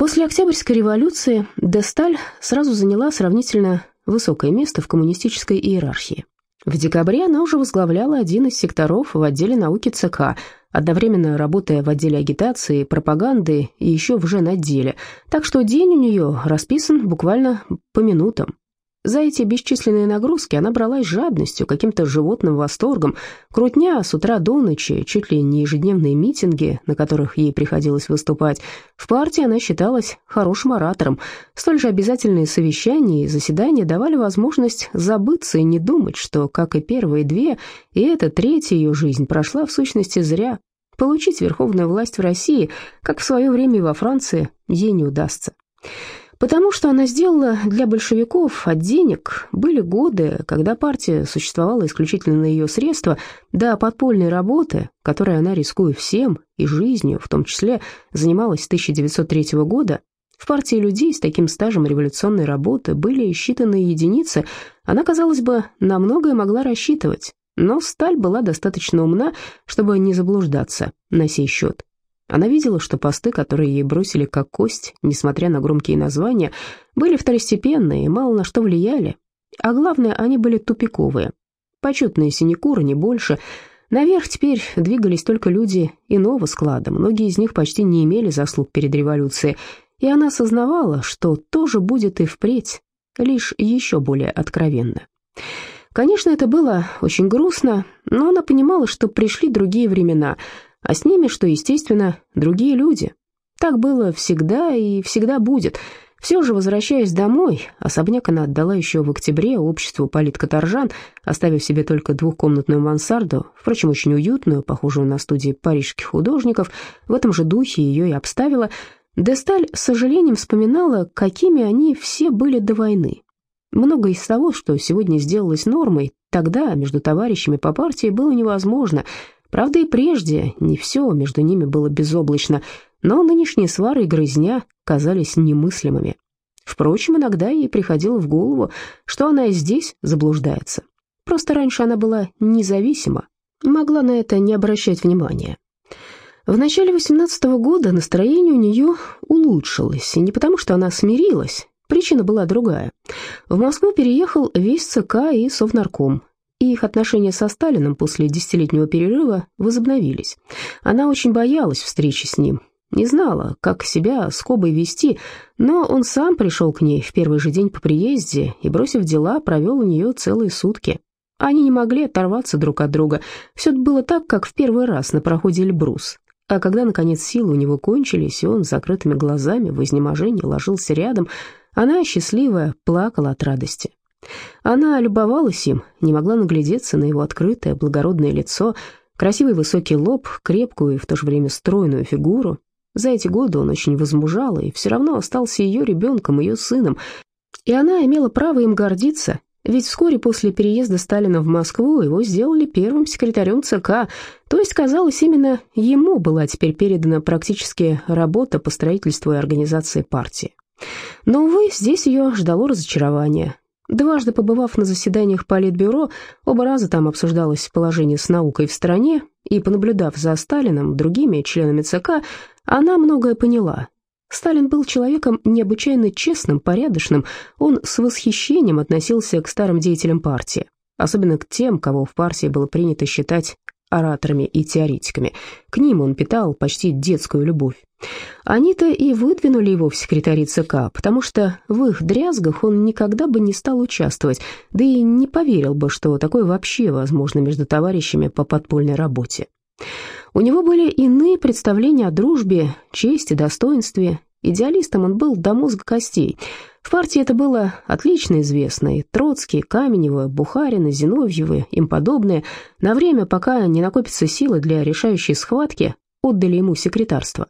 После Октябрьской революции Десталь сразу заняла сравнительно высокое место в коммунистической иерархии. В декабре она уже возглавляла один из секторов в отделе науки ЦК, одновременно работая в отделе агитации, пропаганды и еще в женотделе, так что день у нее расписан буквально по минутам. За эти бесчисленные нагрузки она бралась жадностью, каким-то животным восторгом. Крутня с утра до ночи, чуть ли не ежедневные митинги, на которых ей приходилось выступать. В партии она считалась хорошим оратором. Столь же обязательные совещания и заседания давали возможность забыться и не думать, что, как и первые две, и эта третья ее жизнь прошла в сущности зря. Получить верховную власть в России, как в свое время и во Франции, ей не удастся. Потому что она сделала для большевиков от денег, были годы, когда партия существовала исключительно на ее средства, да подпольной работы, которой она, рискуя всем и жизнью, в том числе, занималась с 1903 года, в партии людей с таким стажем революционной работы были считанные единицы, она, казалось бы, на многое могла рассчитывать, но Сталь была достаточно умна, чтобы не заблуждаться на сей счет. Она видела, что посты, которые ей бросили как кость, несмотря на громкие названия, были второстепенные и мало на что влияли. А главное, они были тупиковые. Почетные синекуры, не больше. Наверх теперь двигались только люди иного склада, многие из них почти не имели заслуг перед революцией, и она осознавала, что тоже будет и впредь, лишь еще более откровенно. Конечно, это было очень грустно, но она понимала, что пришли другие времена — а с ними, что естественно, другие люди. Так было всегда и всегда будет. Все же, возвращаясь домой, особняк она отдала еще в октябре обществу политкоторжан, оставив себе только двухкомнатную мансарду, впрочем, очень уютную, похожую на студии парижских художников, в этом же духе ее и обставила. Десталь с сожалением вспоминала, какими они все были до войны. Много из того, что сегодня сделалось нормой, тогда между товарищами по партии было невозможно – Правда, и прежде не все между ними было безоблачно, но нынешние свары и грызня казались немыслимыми. Впрочем, иногда ей приходило в голову, что она и здесь заблуждается. Просто раньше она была независима, могла на это не обращать внимания. В начале 18 -го года настроение у нее улучшилось, и не потому, что она смирилась, причина была другая. В Москву переехал весь ЦК и Совнарком, и их отношения со Сталином после десятилетнего перерыва возобновились. Она очень боялась встречи с ним, не знала, как себя с Кобой вести, но он сам пришел к ней в первый же день по приезде и, бросив дела, провел у нее целые сутки. Они не могли оторваться друг от друга. Все было так, как в первый раз на проходе Эльбрус. А когда, наконец, силы у него кончились, и он с закрытыми глазами в изнеможении ложился рядом, она, счастливая, плакала от радости. Она любовалась им, не могла наглядеться на его открытое, благородное лицо, красивый высокий лоб, крепкую и в то же время стройную фигуру. За эти годы он очень возмужал и все равно остался ее ребенком, ее сыном, и она имела право им гордиться, ведь вскоре после переезда Сталина в Москву его сделали первым секретарем ЦК, то есть, казалось, именно ему была теперь передана практически работа по строительству и организации партии. Но, увы, здесь ее ждало разочарование. Дважды побывав на заседаниях Политбюро, оба раза там обсуждалось положение с наукой в стране, и, понаблюдав за Сталином, другими членами ЦК, она многое поняла. Сталин был человеком необычайно честным, порядочным, он с восхищением относился к старым деятелям партии, особенно к тем, кого в партии было принято считать ораторами и теоретиками. К ним он питал почти детскую любовь. Они-то и выдвинули его в секретари ЦК, потому что в их дрязгах он никогда бы не стал участвовать, да и не поверил бы, что такое вообще возможно между товарищами по подпольной работе. У него были иные представления о дружбе, чести, достоинстве. Идеалистом он был до мозга костей. В партии это было отлично известно, и Троцкий, Каменева, Бухарина, Зиновьевы, им подобные, на время, пока не накопятся силы для решающей схватки, отдали ему секретарство.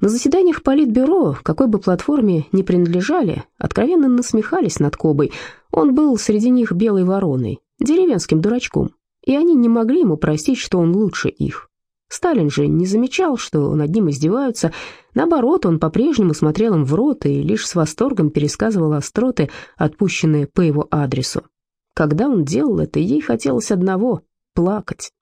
На заседаниях Политбюро, какой бы платформе ни принадлежали, откровенно насмехались над Кобой. Он был среди них белой вороной, деревенским дурачком, и они не могли ему простить, что он лучше их. Сталин же не замечал, что над ним издеваются. Наоборот, он по-прежнему смотрел им в рот и лишь с восторгом пересказывал остроты, отпущенные по его адресу. Когда он делал это, ей хотелось одного — плакать.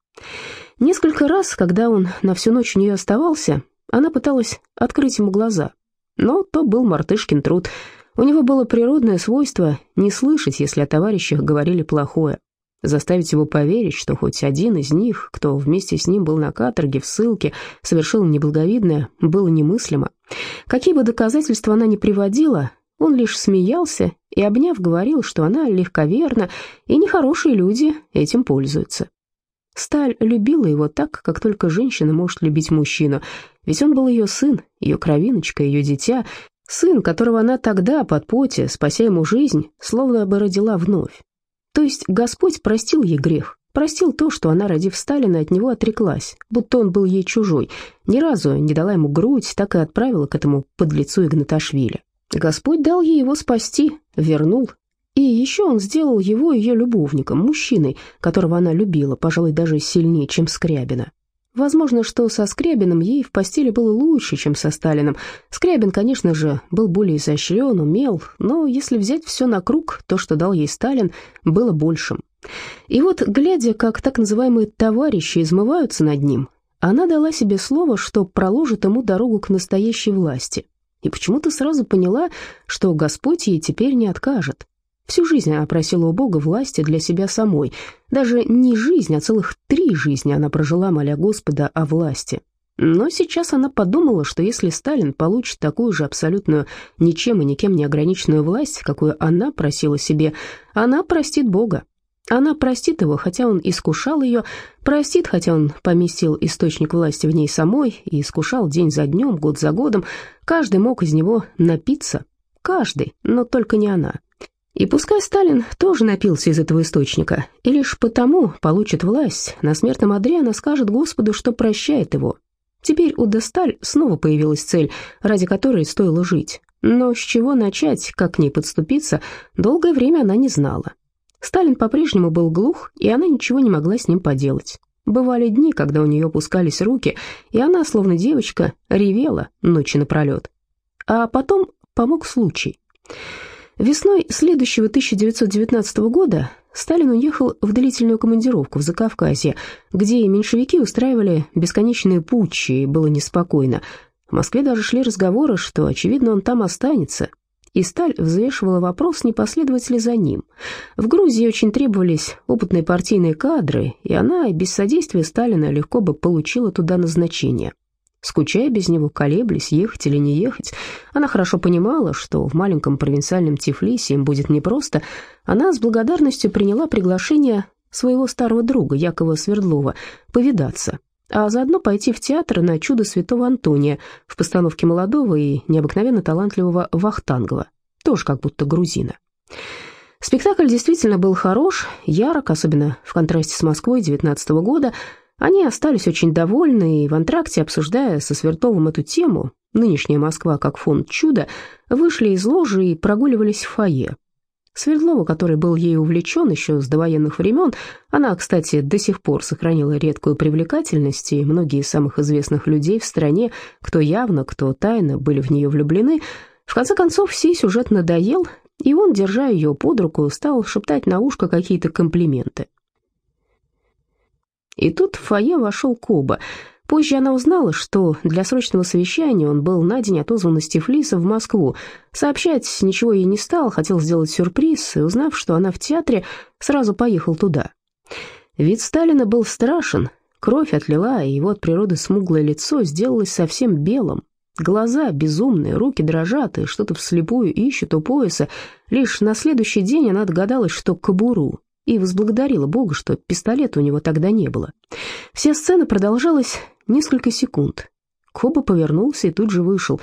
Несколько раз, когда он на всю ночь у нее оставался, она пыталась открыть ему глаза, Но то был мартышкин труд. У него было природное свойство не слышать, если о товарищах говорили плохое. Заставить его поверить, что хоть один из них, кто вместе с ним был на каторге, в ссылке, совершил неблаговидное, было немыслимо. Какие бы доказательства она ни приводила, он лишь смеялся и, обняв, говорил, что она легковерна, и нехорошие люди этим пользуются. Сталь любила его так, как только женщина может любить мужчину, ведь он был ее сын, ее кровиночка, ее дитя, сын, которого она тогда, под поте, спася ему жизнь, словно бы родила вновь. То есть Господь простил ей грех, простил то, что она, родив Сталина, от него отреклась, будто он был ей чужой, ни разу не дала ему грудь, так и отправила к этому подлецу Игнаташвили. Господь дал ей его спасти, вернул. И еще он сделал его ее любовником, мужчиной, которого она любила, пожалуй, даже сильнее, чем Скрябина. Возможно, что со Скрябиным ей в постели было лучше, чем со Сталиным. Скрябин, конечно же, был более изощрен, умел, но если взять все на круг, то, что дал ей Сталин, было большим. И вот, глядя, как так называемые «товарищи» измываются над ним, она дала себе слово, что проложит ему дорогу к настоящей власти. И почему-то сразу поняла, что Господь ей теперь не откажет. Всю жизнь она просила у Бога власти для себя самой. Даже не жизнь, а целых три жизни она прожила, моля Господа о власти. Но сейчас она подумала, что если Сталин получит такую же абсолютную ничем и никем не ограниченную власть, какую она просила себе, она простит Бога. Она простит его, хотя он искушал ее, простит, хотя он поместил источник власти в ней самой и искушал день за днем, год за годом. Каждый мог из него напиться. Каждый, но только не она. И пускай Сталин тоже напился из этого источника, и лишь потому получит власть, на смертном одре она скажет Господу, что прощает его. Теперь у Десталь снова появилась цель, ради которой стоило жить. Но с чего начать, как к ней подступиться, долгое время она не знала. Сталин по-прежнему был глух, и она ничего не могла с ним поделать. Бывали дни, когда у нее опускались руки, и она, словно девочка, ревела ночи напролет. А потом помог случай. Весной следующего 1919 года Сталин уехал в длительную командировку в Закавказье, где меньшевики устраивали бесконечные путчи, и было неспокойно. В Москве даже шли разговоры, что, очевидно, он там останется. И Сталь взвешивала вопрос, не последовать ли за ним. В Грузии очень требовались опытные партийные кадры, и она без содействия Сталина легко бы получила туда назначение. Скучая без него, колеблясь, ехать или не ехать, она хорошо понимала, что в маленьком провинциальном Тифлисе им будет непросто. Она с благодарностью приняла приглашение своего старого друга Якова Свердлова повидаться, а заодно пойти в театр на «Чудо святого Антония» в постановке молодого и необыкновенно талантливого Вахтангова, тоже как будто грузина. Спектакль действительно был хорош, ярок, особенно в контрасте с Москвой 19 года, они остались очень довольны, и в антракте, обсуждая со Свертовым эту тему, нынешняя Москва как фонд чуда, вышли из ложи и прогуливались в фойе. Свердлова, который был ею увлечен еще с довоенных времен, она, кстати, до сих пор сохранила редкую привлекательность, и многие из самых известных людей в стране, кто явно, кто тайно, были в нее влюблены, в конце концов, сей сюжет надоел, и он, держа ее под руку, стал шептать на ушко какие-то комплименты. И тут в фойе вошел Коба. Позже она узнала, что для срочного совещания он был на день отозван из Тифлиса в Москву. Сообщать ничего ей не стал, хотел сделать сюрприз, и, узнав, что она в театре, сразу поехал туда. Вид Сталина был страшен, кровь отлила, и его от природы смуглое лицо сделалось совсем белым. Глаза безумные, руки дрожат и что-то вслепую ищут у пояса. Лишь на следующий день она догадалась, что кобуру и возблагодарила Бога, что пистолета у него тогда не было. Вся сцена продолжалась несколько секунд. Коба повернулся и тут же вышел.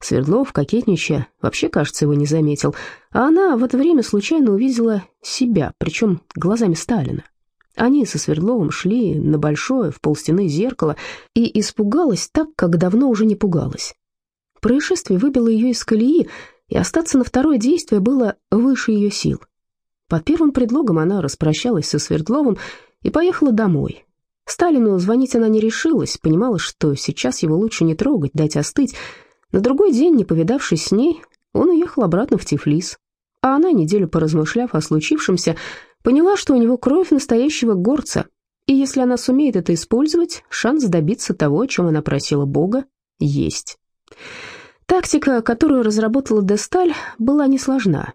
Свердлов, кокетничая, вообще, кажется, его не заметил, а она в это время случайно увидела себя, причем глазами Сталина. Они со Свердловым шли на большое в полстены зеркало и испугалась так, как давно уже не пугалась. Происшествие выбило ее из колеи, и остаться на второе действие было выше ее сил. Под первым предлогом она распрощалась со Свердловым и поехала домой. Сталину звонить она не решилась, понимала, что сейчас его лучше не трогать, дать остыть. На другой день, не повидавшись с ней, он уехал обратно в Тифлис. А она, неделю поразмышляв о случившемся, поняла, что у него кровь настоящего горца, и если она сумеет это использовать, шанс добиться того, о чем она просила Бога, есть. Тактика, которую разработала Десталь, была несложна.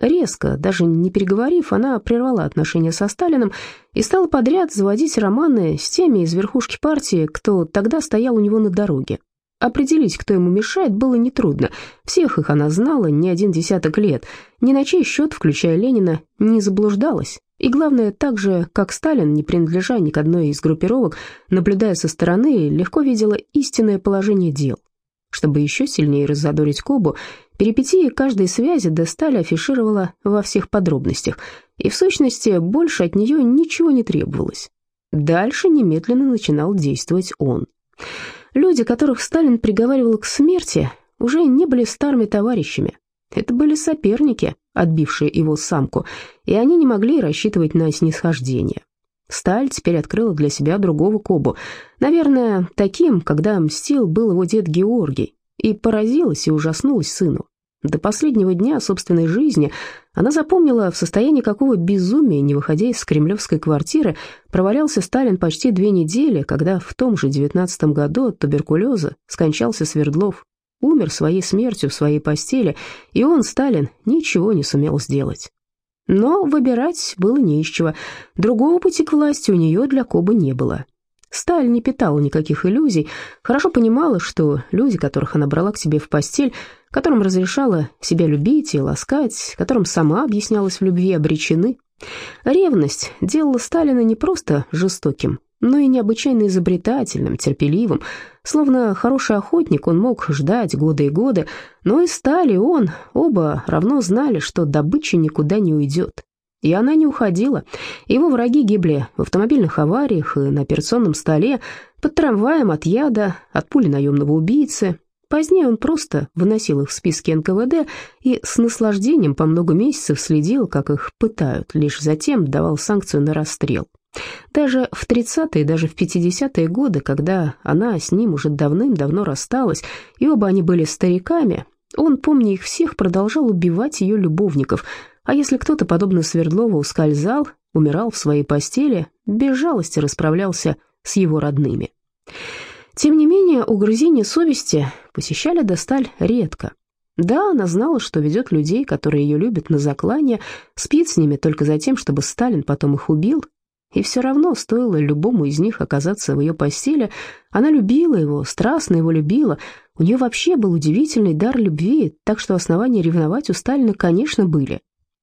Резко, даже не переговорив, она прервала отношения со Сталином и стала подряд заводить романы с теми из верхушки партии, кто тогда стоял у него на дороге. Определить, кто ему мешает, было нетрудно. Всех их она знала не один десяток лет. Ни на чей счет, включая Ленина, не заблуждалась. И главное, так же, как Сталин, не принадлежа ни к одной из группировок, наблюдая со стороны, легко видела истинное положение дел. Чтобы еще сильнее раззадорить Кобу, перипетии каждой связи Десталь афишировала во всех подробностях, и в сущности больше от нее ничего не требовалось. Дальше немедленно начинал действовать он. Люди, которых Сталин приговаривал к смерти, уже не были старыми товарищами. Это были соперники, отбившие его самку, и они не могли рассчитывать на снисхождение. Сталь теперь открыла для себя другого Кобу, наверное, таким, когда мстил был его дед Георгий, и поразилась и ужаснулась сыну. До последнего дня собственной жизни она запомнила, в состоянии какого безумия, не выходя из кремлевской квартиры, провалялся Сталин почти две недели, когда в том же девятнадцатом году от туберкулеза скончался Свердлов. Умер своей смертью в своей постели, и он, Сталин, ничего не сумел сделать. Но выбирать было не из чего. Другого пути к власти у нее для Кобы не было. Сталь не питала никаких иллюзий, хорошо понимала, что люди, которых она брала к себе в постель, которым разрешала себя любить и ласкать, которым сама объяснялась в любви, обречены. Ревность делала Сталина не просто жестоким, но и необычайно изобретательным, терпеливым. Словно хороший охотник, он мог ждать годы и годы, но и Стали он, оба равно знали, что добыча никуда не уйдет. И она не уходила. Его враги гибли в автомобильных авариях и на операционном столе, под трамваем от яда, от пули наемного убийцы, Позднее он просто выносил их в списки НКВД и с наслаждением по много месяцев следил, как их пытают, лишь затем давал санкцию на расстрел. Даже в 30-е, даже в 50-е годы, когда она с ним уже давным-давно рассталась, и оба они были стариками, он, помня их всех, продолжал убивать ее любовников, а если кто-то, подобно Свердлову, ускользал, умирал в своей постели, без жалости расправлялся с его родными. Тем не менее, угрызения совести посещали Досталь редко. Да, она знала, что ведет людей, которые ее любят, на заклание, спит с ними только за тем, чтобы Сталин потом их убил, и все равно стоило любому из них оказаться в ее постели, она любила его, страстно его любила, у нее вообще был удивительный дар любви, так что основания ревновать у Сталина, конечно, были.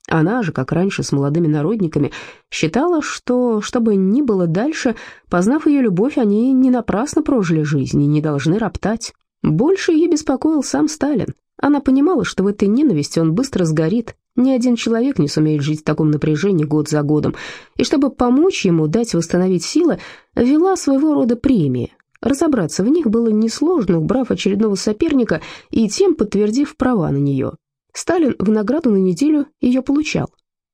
Она же, как раньше с молодыми народниками, считала, что, что бы ни было дальше, познав ее любовь, они не напрасно прожили жизнь и не должны роптать. Больше ее беспокоил сам Сталин. Она понимала, что в этой ненависти он быстро сгорит, ни один человек не сумеет жить в таком напряжении год за годом, и чтобы помочь ему дать восстановить силы, вела своего рода премии. Разобраться в них было несложно, убрав очередного соперника и тем подтвердив права на нее. Сталин в награду на неделю ее получал.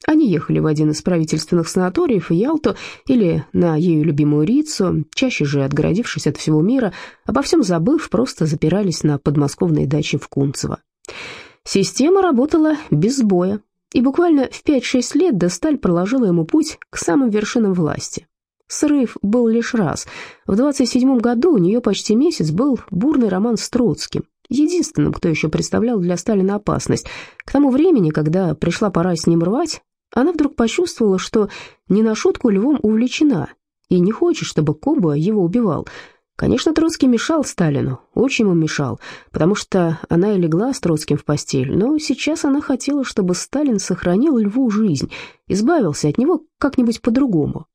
Они ехали в один из правительственных санаториев Ялту или на ею любимую Рицу, чаще же отгородившись от всего мира, обо всем забыв, просто запирались на подмосковной даче в Кунцево. Система работала без сбоя, и буквально в 5-6 лет Досталь проложила ему путь к самым вершинам власти. Срыв был лишь раз. В 27 году у нее почти месяц был бурный роман с Троцким, единственным, кто еще представлял для Сталина опасность. К тому времени, когда пришла пора с ним рвать, она вдруг почувствовала, что не на шутку львом увлечена и не хочет, чтобы Коба его убивал. Конечно, Троцкий мешал Сталину, очень ему мешал, потому что она и легла с Троцким в постель, но сейчас она хотела, чтобы Сталин сохранил льву жизнь, избавился от него как-нибудь по-другому.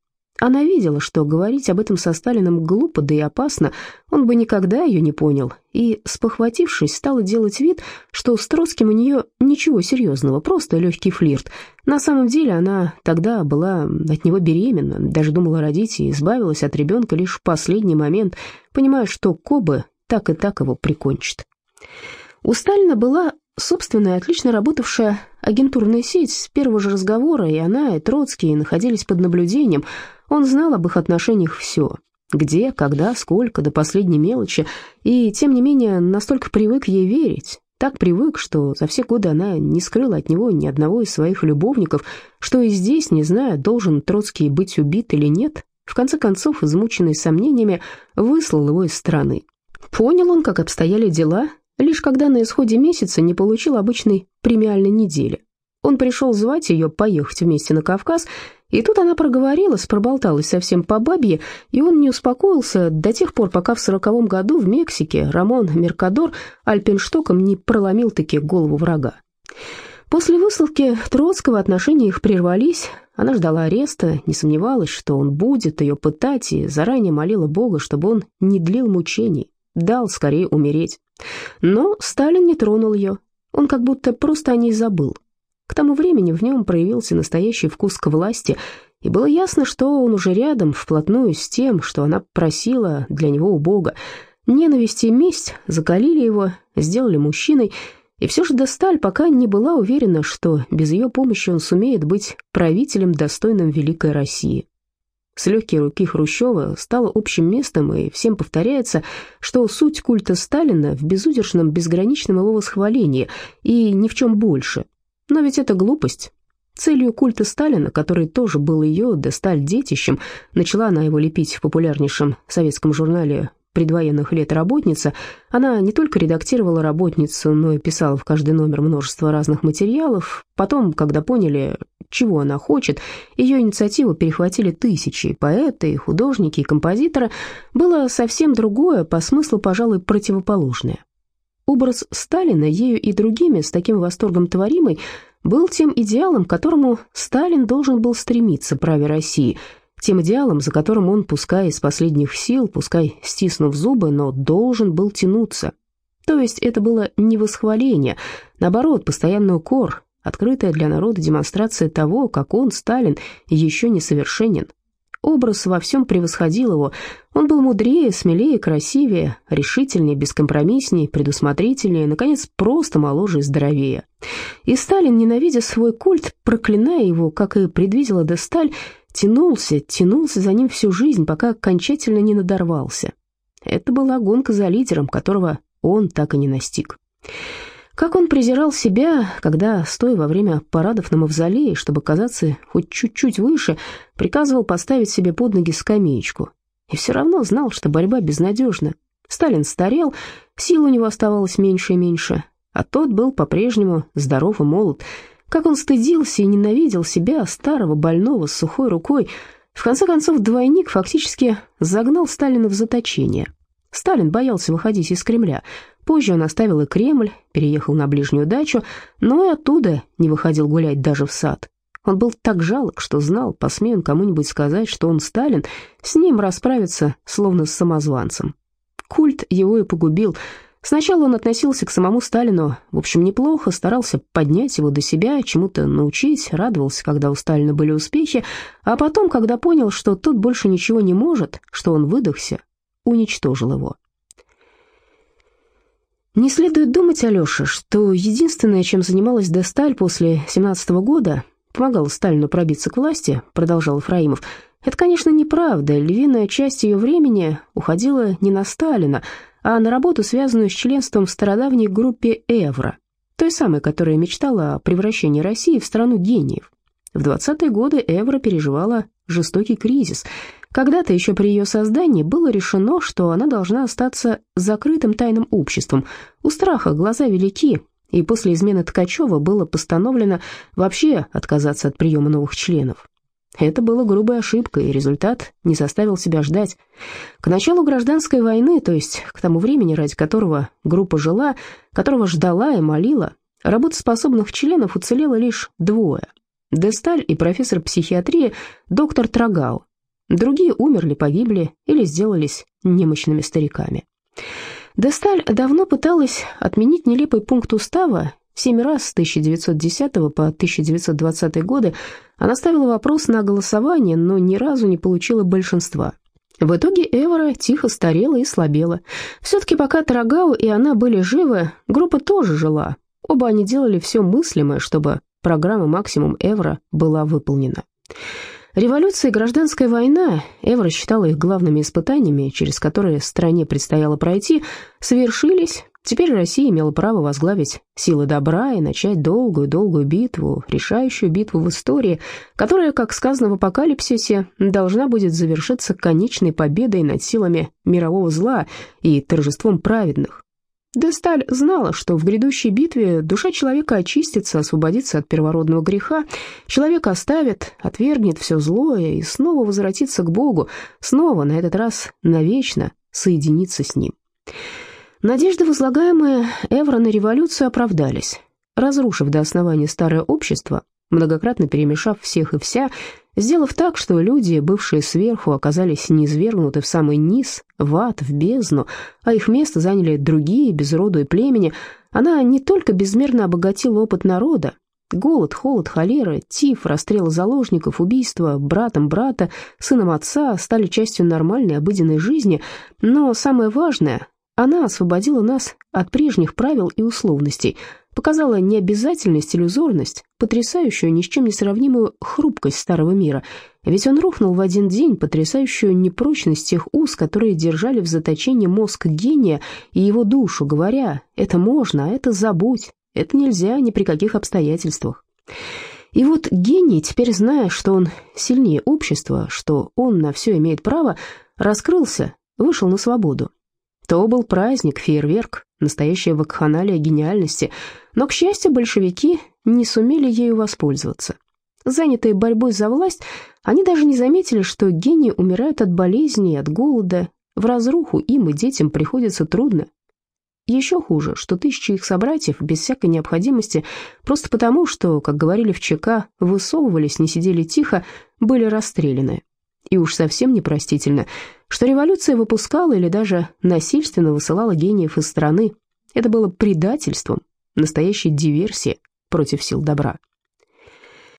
Она видела, что говорить об этом со Сталиным глупо, да и опасно, он бы никогда ее не понял, и, спохватившись, стала делать вид, что с Троцким у нее ничего серьезного, просто легкий флирт. На самом деле она тогда была от него беременна, даже думала родить и избавилась от ребенка лишь в последний момент, понимая, что Кобы так и так его прикончит. У Сталина была собственная, отлично работавшая агентурная сеть с первого же разговора, и она, и Троцкий находились под наблюдением – он знал об их отношениях все. Где, когда, сколько, до последней мелочи. И, тем не менее, настолько привык ей верить. Так привык, что за все годы она не скрыла от него ни одного из своих любовников, что и здесь, не зная, должен Троцкий быть убит или нет, в конце концов, измученный сомнениями, выслал его из страны. Понял он, как обстояли дела, лишь когда на исходе месяца не получил обычной премиальной недели. Он пришел звать ее поехать вместе на Кавказ, и тут она проговорилась, проболталась совсем по бабье, и он не успокоился до тех пор, пока в сороковом году в Мексике Рамон Меркадор альпинштоком не проломил-таки голову врага. После высылки Троцкого отношения их прервались, она ждала ареста, не сомневалась, что он будет ее пытать, и заранее молила Бога, чтобы он не длил мучений, дал скорее умереть. Но Сталин не тронул ее, он как будто просто о ней забыл. К тому времени в нем проявился настоящий вкус к власти, и было ясно, что он уже рядом, вплотную с тем, что она просила для него у Бога. Ненависть и месть закалили его, сделали мужчиной, и все же Досталь пока не была уверена, что без ее помощи он сумеет быть правителем, достойным великой России. С легкой руки Хрущева стало общим местом, и всем повторяется, что суть культа Сталина в безудержном, безграничном его восхвалении и ни в чем больше – но ведь это глупость. Целью культа Сталина, который тоже был ее, да сталь детищем, начала она его лепить в популярнейшем советском журнале предвоенных лет работница, она не только редактировала работницу, но и писала в каждый номер множество разных материалов. Потом, когда поняли, чего она хочет, ее инициативу перехватили тысячи, поэты, и художники, и композиторы, было совсем другое, по смыслу, пожалуй, противоположное. Образ Сталина, ею и другими, с таким восторгом творимый, был тем идеалом, к которому Сталин должен был стремиться, праве России, тем идеалом, за которым он, пускай из последних сил, пускай стиснув зубы, но должен был тянуться. То есть это было не восхваление, наоборот, постоянный укор, открытая для народа демонстрация того, как он, Сталин, еще несовершенен, Образ во всем превосходил его. Он был мудрее, смелее, красивее, решительнее, бескомпромисснее, предусмотрительнее, наконец, просто моложе и здоровее. И Сталин, ненавидя свой культ, проклиная его, как и предвидела Десталь, тянулся, тянулся за ним всю жизнь, пока окончательно не надорвался. Это была гонка за лидером, которого он так и не настиг. Как он презирал себя, когда, стоя во время парадов на мавзолее, чтобы казаться хоть чуть-чуть выше, приказывал поставить себе под ноги скамеечку. И все равно знал, что борьба безнадежна. Сталин старел, сил у него оставалось меньше и меньше, а тот был по-прежнему здоров и молод. Как он стыдился и ненавидел себя, старого, больного, с сухой рукой. В конце концов, двойник фактически загнал Сталина в заточение. Сталин боялся выходить из Кремля – Позже он оставил и Кремль, переехал на ближнюю дачу, но и оттуда не выходил гулять даже в сад. Он был так жалок, что знал, посмеет кому-нибудь сказать, что он Сталин, с ним расправиться, словно с самозванцем. Культ его и погубил. Сначала он относился к самому Сталину, в общем, неплохо, старался поднять его до себя, чему-то научить, радовался, когда у Сталина были успехи, а потом, когда понял, что тот больше ничего не может, что он выдохся, уничтожил его. Не следует думать, Алеша, что единственное, чем занималась Десталь после 17 -го года, помогала Сталину пробиться к власти, продолжал Ефраимов, это, конечно, неправда. Львиная часть ее времени уходила не на Сталина, а на работу, связанную с членством в стародавней группе «Эвро», той самой, которая мечтала о превращении России в страну гениев. В 20-е годы Эвро переживала жестокий кризис. Когда-то еще при ее создании было решено, что она должна остаться закрытым тайным обществом. У страха глаза велики, и после измены Ткачева было постановлено вообще отказаться от приема новых членов. Это было грубой ошибкой, и результат не заставил себя ждать. К началу гражданской войны, то есть к тому времени, ради которого группа жила, которого ждала и молила, работоспособных членов уцелело лишь двое – Десталь и профессор психиатрии доктор Трагау. Другие умерли, погибли или сделались немощными стариками. Десталь давно пыталась отменить нелепый пункт устава. Семь раз с 1910 по 1920 годы она ставила вопрос на голосование, но ни разу не получила большинства. В итоге Эвора тихо старела и слабела. Все-таки пока Трагау и она были живы, группа тоже жила. Оба они делали все мыслимое, чтобы программа «Максимум Евро» была выполнена. Революция и гражданская война, Евро считала их главными испытаниями, через которые стране предстояло пройти, совершились. Теперь Россия имела право возглавить силы добра и начать долгую-долгую битву, решающую битву в истории, которая, как сказано в апокалипсисе, должна будет завершиться конечной победой над силами мирового зла и торжеством праведных. Десталь знала, что в грядущей битве душа человека очистится, освободится от первородного греха, человек оставит, отвергнет все злое и снова возвратится к Богу, снова, на этот раз навечно, соединиться с Ним. Надежды, возлагаемые Эвро на революцию, оправдались. Разрушив до основания старое общество, многократно перемешав всех и вся, сделав так, что люди, бывшие сверху, оказались низвергнуты в самый низ, в ад, в бездну, а их место заняли другие, без роду и племени, она не только безмерно обогатила опыт народа, голод, холод, холера, тиф, расстрелы заложников, убийства братом брата, сыном отца стали частью нормальной обыденной жизни, но самое важное, она освободила нас от прежних правил и условностей – показала необязательность, иллюзорность, потрясающую, ни с чем не сравнимую хрупкость старого мира. Ведь он рухнул в один день, потрясающую непрочность тех уз, которые держали в заточении мозг гения и его душу, говоря «это можно, а это забудь, это нельзя ни при каких обстоятельствах». И вот гений, теперь зная, что он сильнее общества, что он на все имеет право, раскрылся, вышел на свободу. То был праздник, фейерверк, настоящая вакханалия гениальности, но, к счастью, большевики не сумели ею воспользоваться. Занятые борьбой за власть, они даже не заметили, что гении умирают от болезней, от голода, в разруху им и детям приходится трудно. Еще хуже, что тысячи их собратьев без всякой необходимости, просто потому, что, как говорили в ЧК, высовывались, не сидели тихо, были расстреляны. И уж совсем непростительно, что революция выпускала или даже насильственно высылала гениев из страны. Это было предательством, настоящей диверсией против сил добра.